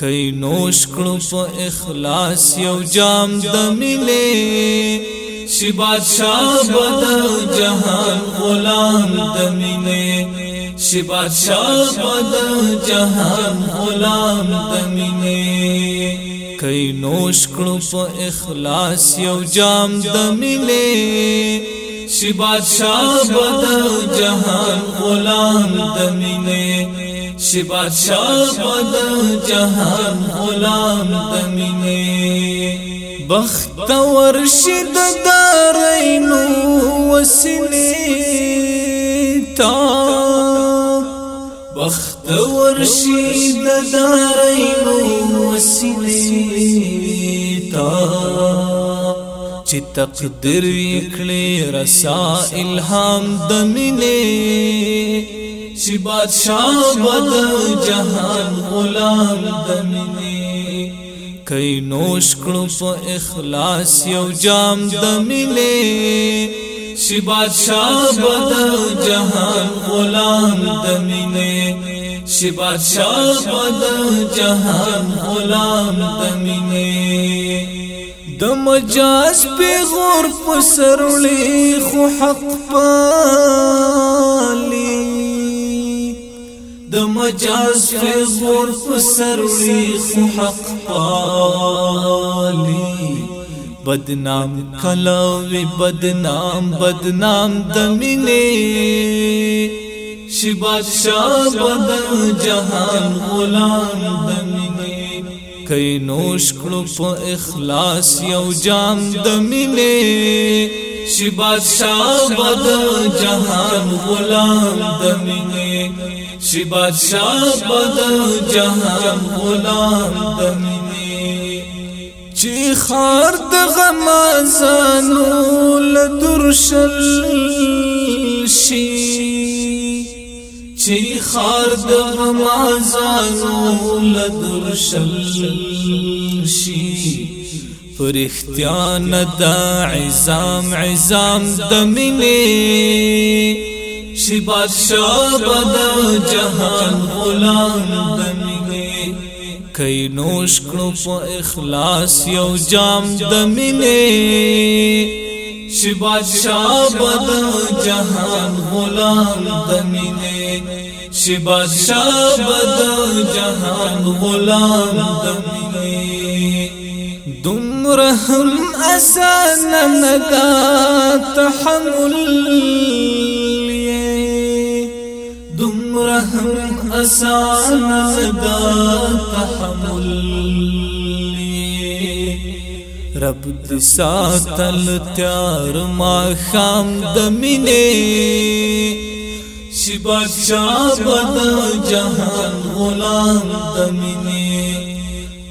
کای نوش کړو په اخلاص یو جام د ملې شی بادشاہ بدل جهان غلام د ملې شی بادشاہ بدل جهان غلام د ملې کای نوش کړو په اخلاص یو جام د ملې شی بادشاہ بدل جهان غلام د ملې شی بادشاہ پد جهان غلام دمینه بخت ورشد دارینو وسنی تا بخت ورشد دارینو وسنی تا چې تقدیر وکړي رسا الهام د مینې چې بادشاہ بد جهان غلام دمنه کای نوش کړو په اخلاص یو جام دمنه چې بادشاہ بد جهان غلام دمنه چې بادشاہ بد جهان غلام دمنه د مجاز په غور په سرولې خو حق پالي د مجاز فزور فسروي خو حق پالي بدنام کلاوي بدنام بدنام دمینه شي بادشاہ بدن جهان غلام دمینه کینوش کړو په اخلاص یو جام دمینه شي بادشاہ بد جهان غلام دمینه شي بادشاہ بد جهان غلام دمینه چی خار د غمازانو لدرشل شي چی خار د غمازانو لدرشل شي پرختیان دا عزام عزام دمینی شی بادشاہ بدا جہان غلام دمینی کئی نوش کرو پا اخلاص یو جام دمینی شی بادشاہ بدا جہان غلام دمینی شی بادشاہ بدا جہان غلام دمینی دم مرهم اسانا ندى تحمل دمرهم اسانا ندا تحمل رب د ساتل تیار ما خام دمینه شبا شابد جهان غلام دمینه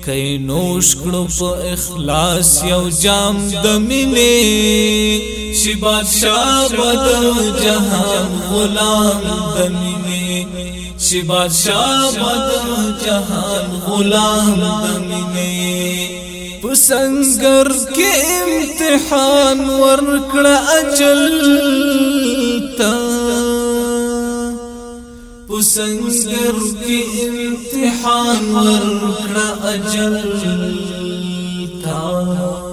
کای نوش کړو په اخلاص یو جام د مینه شی بادشاہ بدل جهان غلام د مینه شی بادشاہ بدل جهان غلام د مینه پسنګر کې امتحان ورکړه اجل وسنگر کی امتحان ورکڑا اجل تا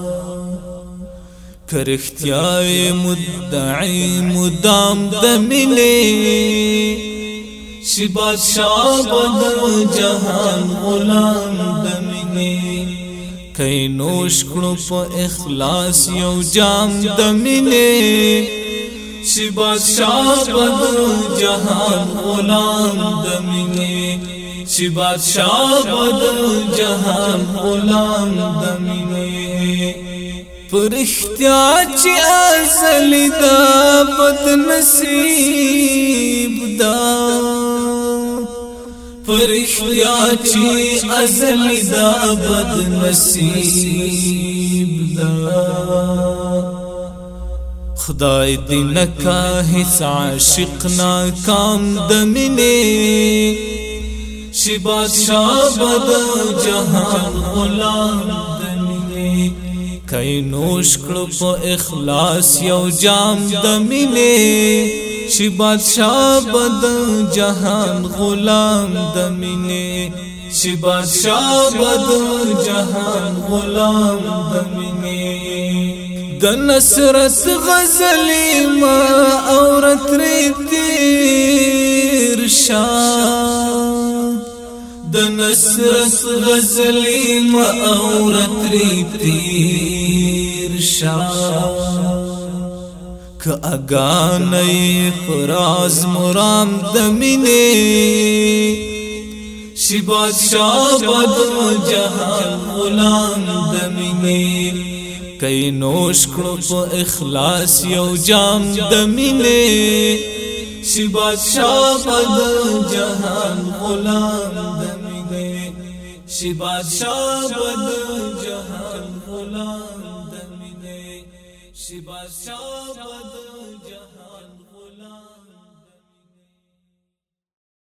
کرختیاوی مدعی مدام دمینی شی بادشاہ بدر جہان غلام دمینی کئی نوش کڑو پا اخلاص یو جام دمینی کچھ بادشاہ بد جہاں غلام دمینے کچھ بادشاہ بد جہاں غلام دمینے پرشتیا چیا سلیتا بد نصیب دا پرشتیا چی بد نصیب دا پرشتیا چی ازلیتا بد نصیب دا خدای دی نکا هیڅ عاشق ناکام د مینې شی بادشاہ بد جهان غلام د مینې کای نوش کړه په اخلاص یو جام د مینې شی بادشاہ بد جهان غلام د مینې شی بادشاہ بد جهان غلام د مینې د نصرت غزلی ما اورت تیر شاه د نصرت غزلی ما اورت تیر شاه ک اگانې فراز مرام د مینې شي بادشاہ بدو جهان غلام د مینې کئی نوش کڑو پو اخلاص یو جام دمی نے سی بادشاہ پد جہان غلام دمی نے سی بادشاہ پد جہان غلام دمی نے سی بادشاہ پد جہان